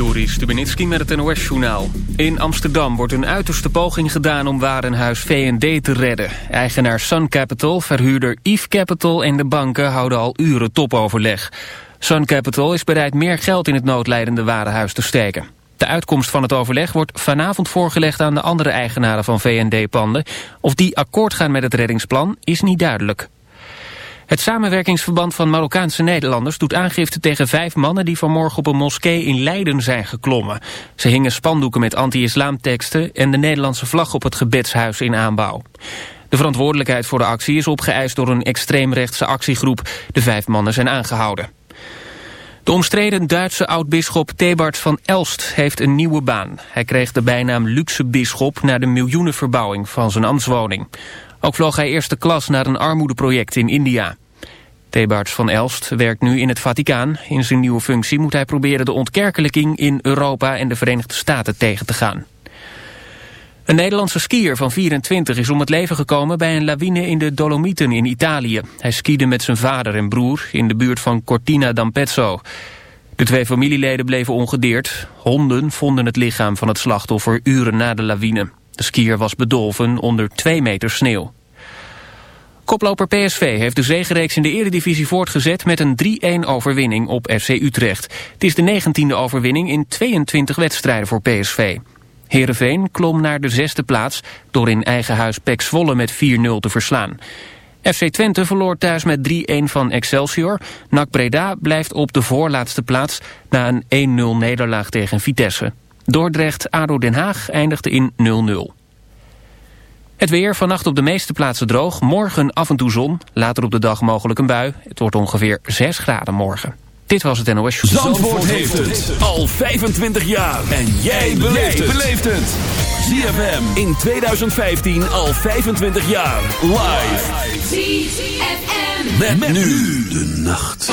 Juri Stubenitski met het NOS-journaal. In Amsterdam wordt een uiterste poging gedaan om warenhuis V&D te redden. Eigenaar Sun Capital, verhuurder Eve Capital en de banken houden al uren topoverleg. Sun Capital is bereid meer geld in het noodlijdende warenhuis te steken. De uitkomst van het overleg wordt vanavond voorgelegd aan de andere eigenaren van V&D-panden. Of die akkoord gaan met het reddingsplan is niet duidelijk. Het samenwerkingsverband van Marokkaanse Nederlanders doet aangifte tegen vijf mannen die vanmorgen op een moskee in Leiden zijn geklommen. Ze hingen spandoeken met anti-islamteksten en de Nederlandse vlag op het gebedshuis in aanbouw. De verantwoordelijkheid voor de actie is opgeëist door een extreemrechtse actiegroep. De vijf mannen zijn aangehouden. De omstreden Duitse oud-bisschop Thebart van Elst heeft een nieuwe baan. Hij kreeg de bijnaam luxe bisschop na de miljoenenverbouwing van zijn ambtswoning. Ook vloog hij eerste klas naar een armoedeproject in India. Thebaerts van Elst werkt nu in het Vaticaan. In zijn nieuwe functie moet hij proberen de ontkerkelijking in Europa en de Verenigde Staten tegen te gaan. Een Nederlandse skier van 24 is om het leven gekomen bij een lawine in de Dolomieten in Italië. Hij skiede met zijn vader en broer in de buurt van Cortina d'Ampezzo. De twee familieleden bleven ongedeerd. Honden vonden het lichaam van het slachtoffer uren na de lawine. De skier was bedolven onder 2 meter sneeuw. Koploper PSV heeft de zegenreeks in de eredivisie voortgezet met een 3-1 overwinning op FC Utrecht. Het is de 19e overwinning in 22 wedstrijden voor PSV. Heerenveen klom naar de zesde plaats door in eigen huis Pek Zwolle met 4-0 te verslaan. FC Twente verloor thuis met 3-1 van Excelsior. NAC Breda blijft op de voorlaatste plaats na een 1-0 nederlaag tegen Vitesse. Dordrecht-Ado Den Haag eindigde in 0-0. Het weer, vannacht op de meeste plaatsen droog. Morgen af en toe zon, later op de dag mogelijk een bui. Het wordt ongeveer 6 graden morgen. Dit was het NOS Show. Zandvoort, Zandvoort heeft het al 25 jaar. En jij beleeft het. ZFM in 2015 al 25 jaar. Live. ZFM. Met, met nu de nacht.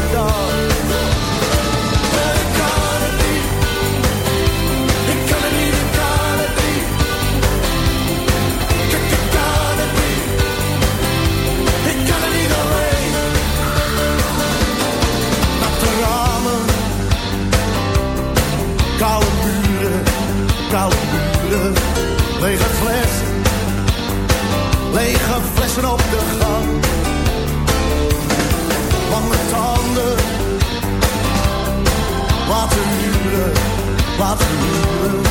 while the moon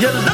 You love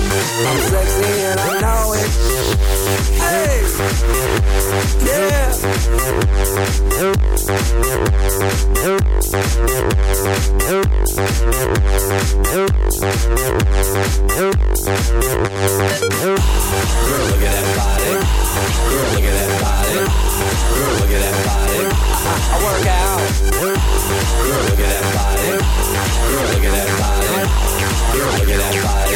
I'm sexy and I know it. Hey. Yeah. Girl, look at that body. Girl, look at that body. Girl, look at that body. I, I work out. Girl, look at that body. Girl, look at that body. Girl, look at that body.